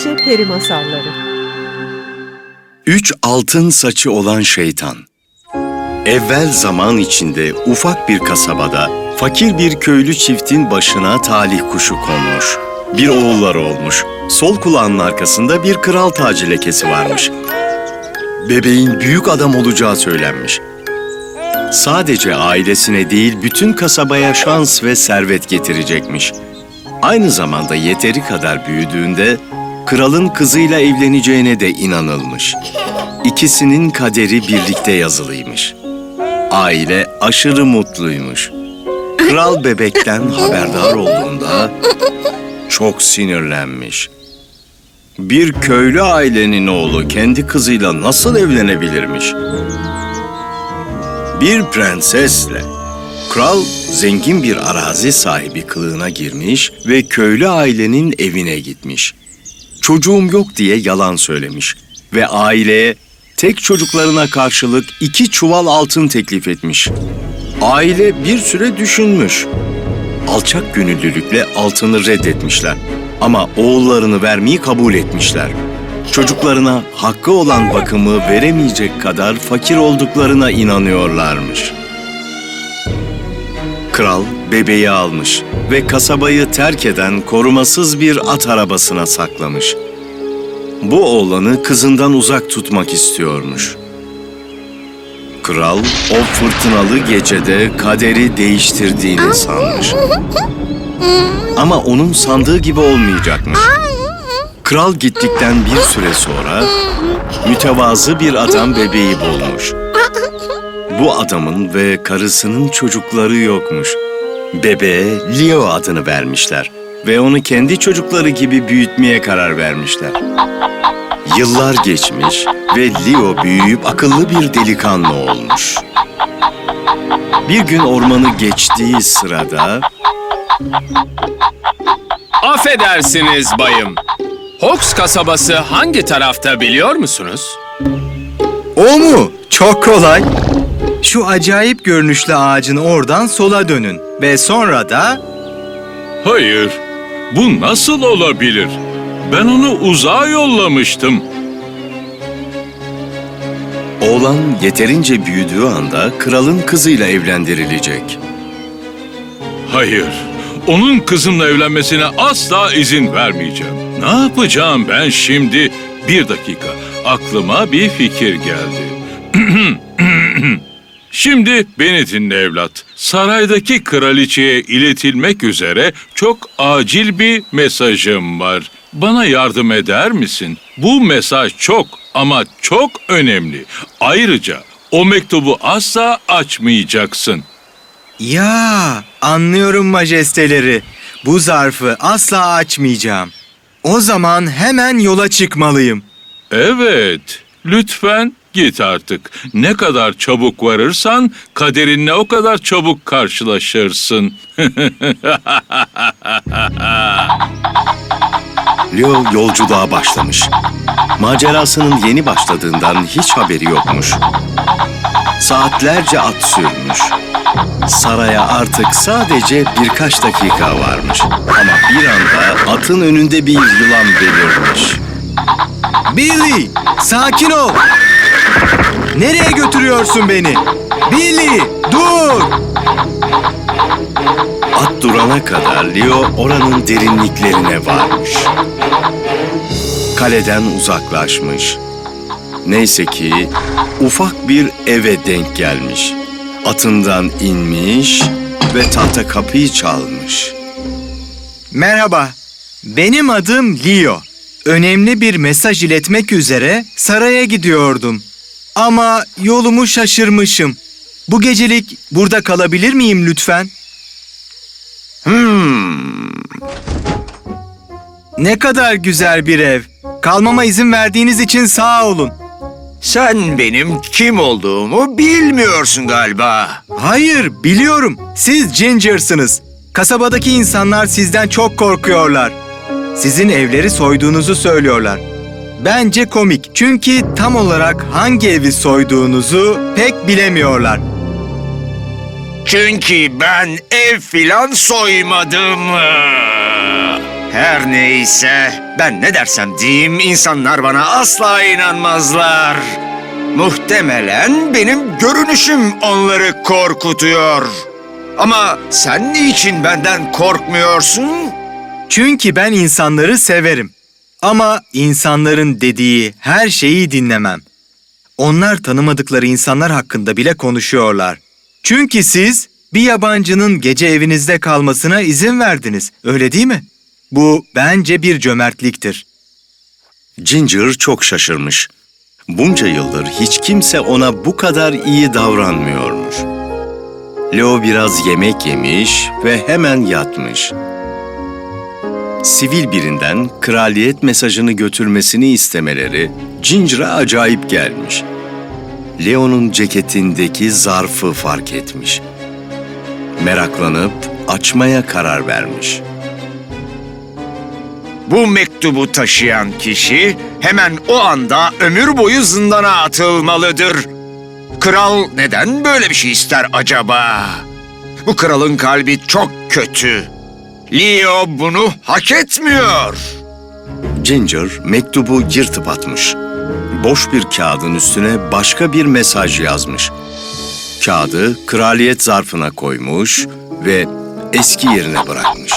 Bahçe Peri Masalları Üç altın saçı olan şeytan. Evvel zaman içinde ufak bir kasabada fakir bir köylü çiftin başına talih kuşu konmuş. Bir oğulları olmuş. Sol kulağının arkasında bir kral tacı lekesi varmış. Bebeğin büyük adam olacağı söylenmiş. Sadece ailesine değil bütün kasabaya şans ve servet getirecekmiş. Aynı zamanda yeteri kadar büyüdüğünde kralın kızıyla evleneceğine de inanılmış. İkisinin kaderi birlikte yazılıymış. Aile aşırı mutluymuş. Kral bebekten haberdar olduğunda çok sinirlenmiş. Bir köylü ailenin oğlu kendi kızıyla nasıl evlenebilirmiş? Bir prensesle. Kral zengin bir arazi sahibi kılığına girmiş ve köylü ailenin evine gitmiş. Çocuğum yok diye yalan söylemiş ve aileye tek çocuklarına karşılık iki çuval altın teklif etmiş. Aile bir süre düşünmüş. Alçak gönüllülükle altını reddetmişler ama oğullarını vermeyi kabul etmişler. Çocuklarına hakkı olan bakımı veremeyecek kadar fakir olduklarına inanıyorlarmış. Kral bebeği almış ve kasabayı terk eden korumasız bir at arabasına saklamış. Bu oğlanı kızından uzak tutmak istiyormuş. Kral o fırtınalı gecede kaderi değiştirdiğini sanmış. Ama onun sandığı gibi olmayacakmış. Kral gittikten bir süre sonra mütevazı bir adam bebeği bulmuş. Bu adamın ve karısının çocukları yokmuş. Bebeğe Leo adını vermişler ve onu kendi çocukları gibi büyütmeye karar vermişler. Yıllar geçmiş ve Leo büyüyüp akıllı bir delikanlı olmuş. Bir gün ormanı geçtiği sırada Affedersiniz bayım. Hox kasabası hangi tarafta biliyor musunuz? O mu? Çok kolay. Şu acayip görünüşlü ağacın oradan sola dönün ve sonra da Hayır, bu nasıl olabilir? Ben onu uzağa yollamıştım. oğlan yeterince büyüdüğü anda kralın kızıyla evlendirilecek. Hayır, onun kızımla evlenmesine asla izin vermeyeceğim. Ne yapacağım ben şimdi? Bir dakika, aklıma bir fikir geldi. Şimdi beni dinle evlat. Saraydaki kraliçeye iletilmek üzere çok acil bir mesajım var. Bana yardım eder misin? Bu mesaj çok ama çok önemli. Ayrıca o mektubu asla açmayacaksın. ya anlıyorum majesteleri. Bu zarfı asla açmayacağım. O zaman hemen yola çıkmalıyım. Evet, lütfen git artık. Ne kadar çabuk varırsan kaderinle o kadar çabuk karşılaşırsın. Leo yolculuğa başlamış. Macerasının yeni başladığından hiç haberi yokmuş. Saatlerce at sürmüş. Saraya artık sadece birkaç dakika varmış. Ama bir anda atın önünde bir yılan belirmiş. Billy, sakin ol. Nereye götürüyorsun beni? Billy, dur! At durana kadar Leo oranın derinliklerine varmış. Kaleden uzaklaşmış. Neyse ki ufak bir eve denk gelmiş. Atından inmiş ve tahta kapıyı çalmış. Merhaba, benim adım Leo. Önemli bir mesaj iletmek üzere saraya gidiyordum. Ama yolumu şaşırmışım. Bu gecelik burada kalabilir miyim lütfen? Hmm, Ne kadar güzel bir ev. Kalmama izin verdiğiniz için sağ olun. Sen benim kim olduğumu bilmiyorsun galiba. Hayır, biliyorum. Siz Ginger'sınız. Kasabadaki insanlar sizden çok korkuyorlar. Sizin evleri soyduğunuzu söylüyorlar. Bence komik çünkü tam olarak hangi evi soyduğunuzu pek bilemiyorlar. Çünkü ben ev filan soymadım. He Her neyse, ben ne dersem diyeyim insanlar bana asla inanmazlar. Muhtemelen benim görünüşüm onları korkutuyor. Ama sen niçin benden korkmuyorsun? Çünkü ben insanları severim. Ama insanların dediği her şeyi dinlemem. Onlar tanımadıkları insanlar hakkında bile konuşuyorlar. Çünkü siz bir yabancının gece evinizde kalmasına izin verdiniz, öyle değil mi? Bu bence bir cömertliktir. Ginger çok şaşırmış. Bunca yıldır hiç kimse ona bu kadar iyi davranmıyormuş. Leo biraz yemek yemiş ve hemen yatmış. Sivil birinden kraliyet mesajını götürmesini istemeleri Ginger'a acayip gelmiş. Leo'nun ceketindeki zarfı fark etmiş. Meraklanıp açmaya karar vermiş. Bu mektubu taşıyan kişi hemen o anda ömür boyu zindana atılmalıdır. Kral neden böyle bir şey ister acaba? Bu kralın kalbi çok kötü. Leo bunu hak etmiyor. Ginger mektubu yırtıp atmış. Boş bir kağıdın üstüne başka bir mesaj yazmış. Kağıdı kraliyet zarfına koymuş ve eski yerine bırakmış.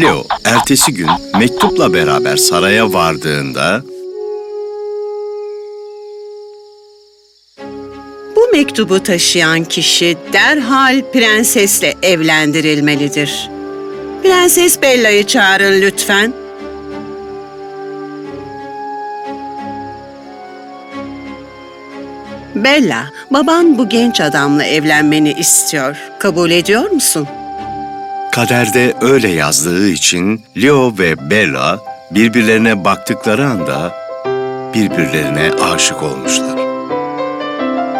Leo ertesi gün mektupla beraber saraya vardığında Bu mektubu taşıyan kişi derhal prensesle evlendirilmelidir. Prenses Bella'yı çağırın lütfen. Bella, baban bu genç adamla evlenmeni istiyor. Kabul ediyor musun? kaderde öyle yazdığı için Leo ve Bella birbirlerine baktıkları anda birbirlerine aşık olmuşlar.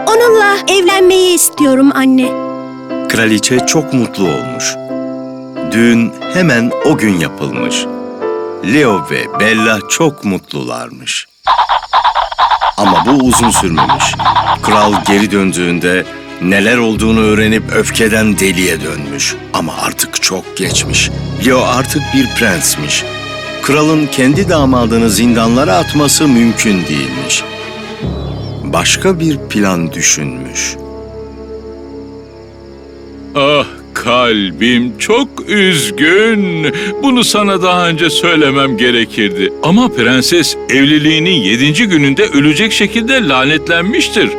Onunla evlenmeyi istiyorum anne. Kraliçe çok mutlu olmuş. Düğün hemen o gün yapılmış. Leo ve Bella çok mutlularmış. Ama bu uzun sürmemiş. Kral geri döndüğünde neler olduğunu öğrenip öfkeden deliye dönmüş. Ama artık çok geçmiş. Leo artık bir prensmiş. Kralın kendi damadını zindanlara atması mümkün değilmiş. Başka bir plan düşünmüş. Ah kalbim çok üzgün. Bunu sana daha önce söylemem gerekirdi. Ama prenses evliliğinin yedinci gününde ölecek şekilde lanetlenmiştir.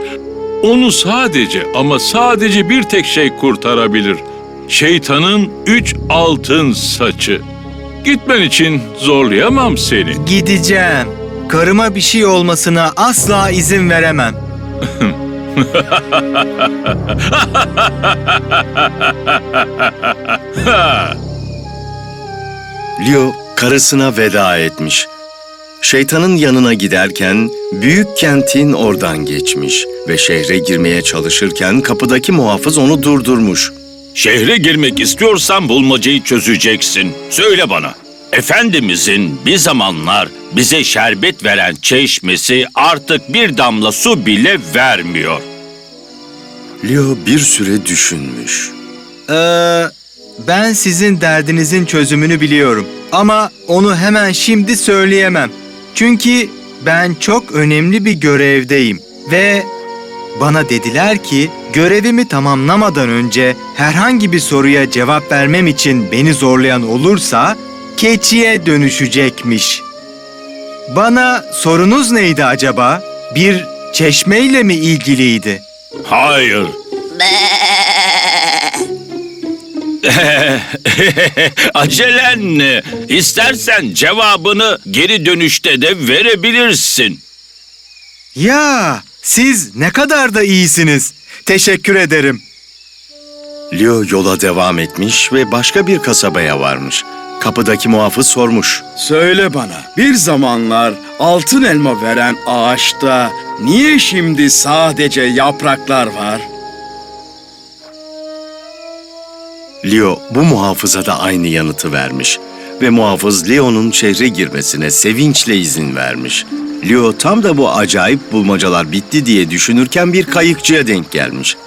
Onu sadece ama sadece bir tek şey kurtarabilir. Şeytanın üç altın saçı. Gitmen için zorlayamam seni. Gideceğim. Karıma bir şey olmasına asla izin veremem. Leo karısına veda etmiş. Şeytanın yanına giderken büyük kentin oradan geçmiş ve şehre girmeye çalışırken kapıdaki muhafız onu durdurmuş. Şehre girmek istiyorsan bulmacayı çözeceksin. Söyle bana. Efendimizin bir zamanlar bize şerbet veren çeşmesi artık bir damla su bile vermiyor. Leo bir süre düşünmüş. Ee, ben sizin derdinizin çözümünü biliyorum. Ama onu hemen şimdi söyleyemem. Çünkü ben çok önemli bir görevdeyim. Ve bana dediler ki görevimi tamamlamadan önce herhangi bir soruya cevap vermem için beni zorlayan olursa keçiye dönüşecekmiş. Bana sorunuz neydi acaba? Bir çeşmeyle mi ilgiliydi? Hayır. Acelen ne? İstersen cevabını geri dönüşte de verebilirsin. Ya siz ne kadar da iyisiniz. Teşekkür ederim. Leo yola devam etmiş ve başka bir kasabaya varmış. Kapıdaki muhafız sormuş. Söyle bana, bir zamanlar altın elma veren ağaçta niye şimdi sadece yapraklar var? Leo bu muhafıza da aynı yanıtı vermiş ve muhafız Leo'nun şehre girmesine sevinçle izin vermiş. Leo tam da bu acayip bulmacalar bitti diye düşünürken bir kayıkçıya denk gelmiş.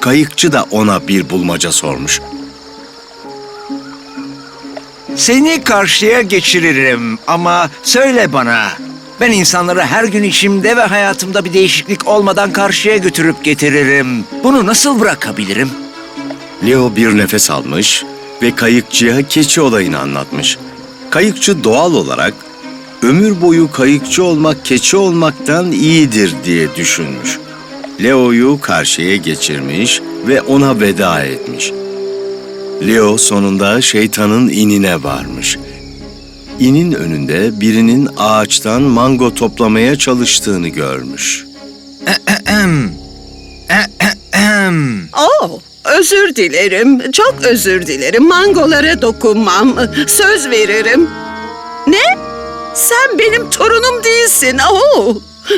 Kayıkçı da ona bir bulmaca sormuş. Seni karşıya geçiririm ama söyle bana. Ben insanları her gün işimde ve hayatımda bir değişiklik olmadan karşıya götürüp getiririm. Bunu nasıl bırakabilirim? Leo bir nefes almış ve kayıkçıya keçi olayını anlatmış. Kayıkçı doğal olarak ömür boyu kayıkçı olmak keçi olmaktan iyidir diye düşünmüş. Leo'yu karşıya geçirmiş ve ona veda etmiş. Leo sonunda şeytanın inine varmış. İnin önünde birinin ağaçtan mango toplamaya çalıştığını görmüş. Oh, özür dilerim. Çok özür dilerim. Mangolara dokunmam. Söz veririm. Ne? Sen benim torunum değilsin. Oh,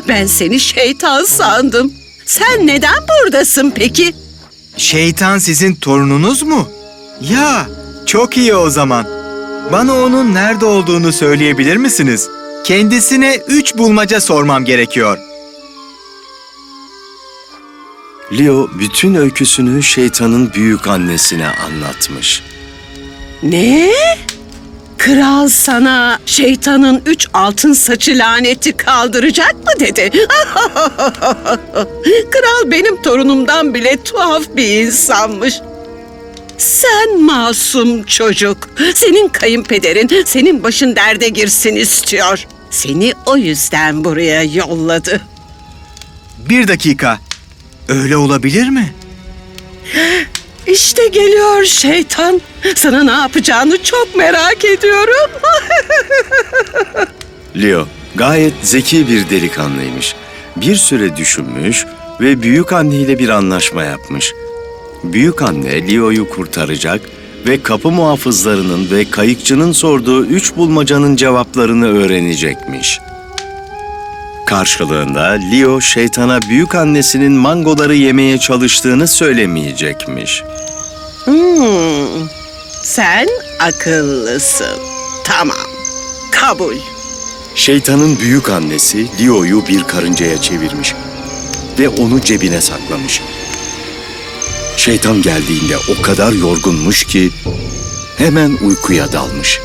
ben seni şeytan sandım. Sen neden buradasın peki? Şeytan sizin torununuz mu? Ya, çok iyi o zaman. Bana onun nerede olduğunu söyleyebilir misiniz? Kendisine üç bulmaca sormam gerekiyor. Leo bütün öyküsünü şeytanın büyük annesine anlatmış. Ne? Kral sana şeytanın üç altın saçı laneti kaldıracak mı dedi? Kral benim torunumdan bile tuhaf bir insanmış. Sen masum çocuk. Senin kayınpederin senin başın derde girsin istiyor. Seni o yüzden buraya yolladı. Bir dakika. Öyle olabilir mi? İşte geliyor şeytan. Sana ne yapacağını çok merak ediyorum. Leo gayet zeki bir delikanlıymış. Bir süre düşünmüş ve büyük anneyle bir anlaşma yapmış. Büyük anne Leo'yu kurtaracak ve kapı muhafızlarının ve kayıkçının sorduğu üç bulmacanın cevaplarını öğrenecekmiş. Karşılığında Leo şeytana büyük annesinin mangoları yemeye çalıştığını söylemeyecekmiş. Hmm, sen akıllısın. Tamam, kabul. Şeytanın büyük annesi Leo'yu bir karıncaya çevirmiş ve onu cebine saklamış. Şeytan geldiğinde o kadar yorgunmuş ki hemen uykuya dalmış.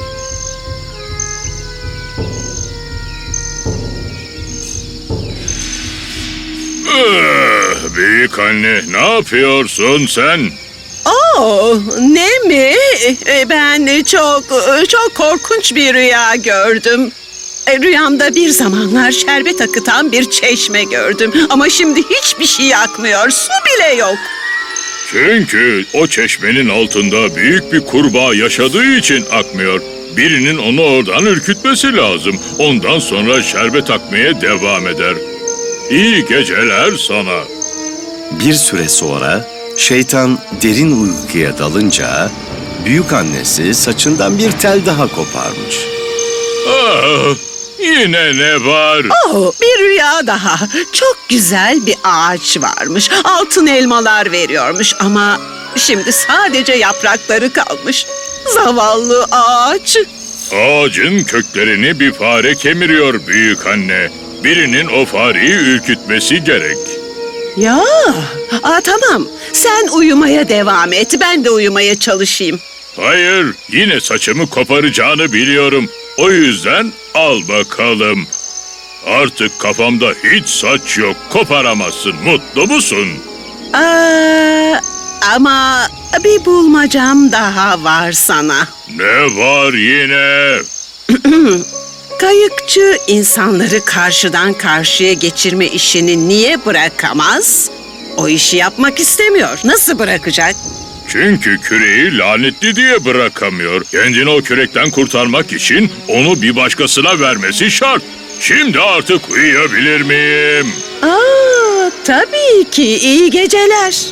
Büyük anne ne yapıyorsun sen? Oo, ne mi? E, Ben çok çok korkunç bir rüya gördüm. E, Rüyamda bir zamanlar şerbet akıtan bir çeşme gördüm. Ama şimdi hiçbir şey akmıyor, su bile yok. Çünkü o çeşmenin altında büyük bir kurbağa yaşadığı için akmıyor. Birinin onu oradan ürkütmesi lazım. Ondan sonra şerbet akmaya devam eder. İyi geceler sana. Bir süre sonra şeytan derin uykuya dalınca büyük annesi saçından bir tel daha koparmış. Ah, yine ne var? Oh, bir rüya daha. Çok güzel bir ağaç varmış. Altın elmalar veriyormuş ama şimdi sadece yaprakları kalmış. Zavallı ağaç. Ağacın köklerini bir fare kemiriyor büyük anne. Birinin o fareyi ürkütmesi gerek. Ya, aa, tamam. Sen uyumaya devam et. Ben de uyumaya çalışayım. Hayır, yine saçımı koparacağını biliyorum. O yüzden al bakalım. Artık kafamda hiç saç yok, koparamazsın. Mutlu musun? Aa, ama bir bulmacam daha var sana. Ne var yine? Kayıkçı insanları karşıdan karşıya geçirme işini niye bırakamaz? O işi yapmak istemiyor. Nasıl bırakacak? Çünkü küreği lanetli diye bırakamıyor. Kendini o kürekten kurtarmak için onu bir başkasına vermesi şart. Şimdi artık uyuyabilir miyim? Aa, tabii ki. İyi geceler.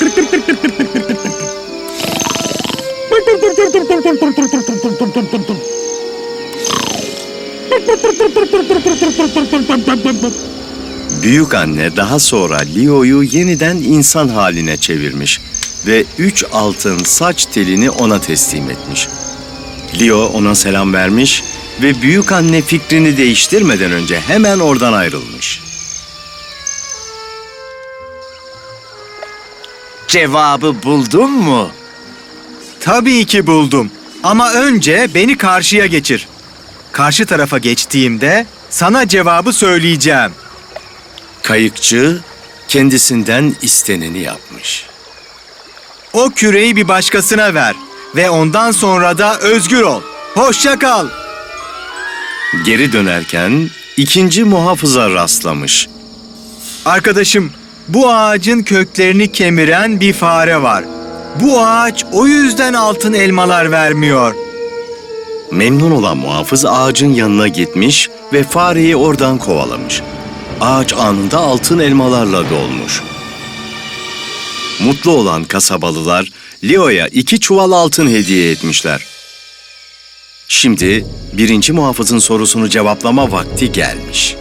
Büyük anne daha sonra Leo'yu yeniden insan haline çevirmiş ve üç altın saç telini ona teslim etmiş. Leo ona selam vermiş ve büyük anne fikrini değiştirmeden önce hemen oradan ayrılmış. Cevabı buldun mu? Tabii ki buldum. Ama önce beni karşıya geçir. Karşı tarafa geçtiğimde sana cevabı söyleyeceğim. Kayıkçı kendisinden isteneni yapmış. O küreyi bir başkasına ver ve ondan sonra da özgür ol. Hoşça kal. Geri dönerken ikinci muhafıza rastlamış. Arkadaşım, bu ağacın köklerini kemiren bir fare var. Bu ağaç o yüzden altın elmalar vermiyor. Memnun olan muhafız ağacın yanına gitmiş ve fareyi oradan kovalamış. Ağaç anında altın elmalarla dolmuş. Mutlu olan kasabalılar Leo'ya iki çuval altın hediye etmişler. Şimdi birinci muhafızın sorusunu cevaplama vakti gelmiş.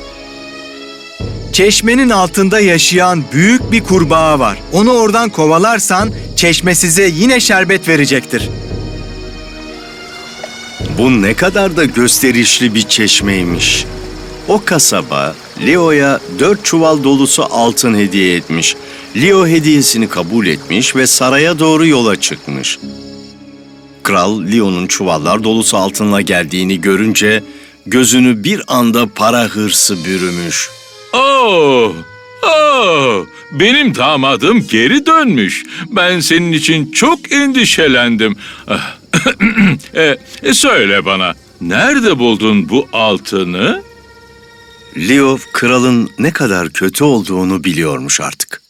Çeşmenin altında yaşayan büyük bir kurbağa var. Onu oradan kovalarsan çeşme size yine şerbet verecektir. Bu ne kadar da gösterişli bir çeşmeymiş. O kasaba Leo'ya dört çuval dolusu altın hediye etmiş. Leo hediyesini kabul etmiş ve saraya doğru yola çıkmış. Kral Leo'nun çuvallar dolusu altınla geldiğini görünce gözünü bir anda para hırsı bürümüş. Oh, oh, benim damadım geri dönmüş. Ben senin için çok endişelendim. Ah, e, e, söyle bana, nerede buldun bu altını? Leo kralın ne kadar kötü olduğunu biliyormuş artık.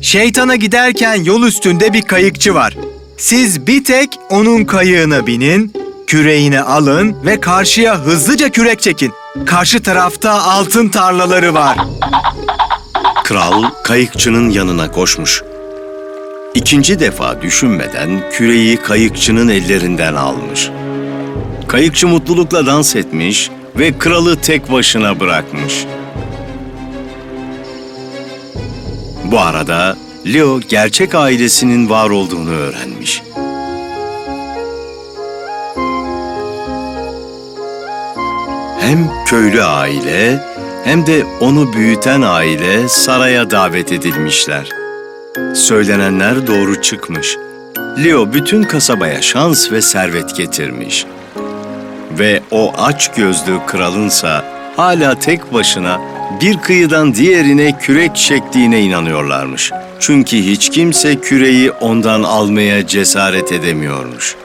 Şeytana giderken yol üstünde bir kayıkçı var. Siz bir tek onun kayığına binin, küreğini alın ve karşıya hızlıca kürek çekin. Karşı tarafta altın tarlaları var. Kral kayıkçının yanına koşmuş. İkinci defa düşünmeden küreği kayıkçının ellerinden almış. Kayıkçı mutlulukla dans etmiş ve kralı tek başına bırakmış. Bu arada Leo gerçek ailesinin var olduğunu öğrenmiş. Hem köylü aile hem de onu büyüten aile saraya davet edilmişler. Söylenenler doğru çıkmış. Leo bütün kasabaya şans ve servet getirmiş. Ve o aç gözlü kralınsa hala tek başına bir kıyıdan diğerine kürek çektiğine inanıyorlarmış. Çünkü hiç kimse küreyi ondan almaya cesaret edemiyormuş.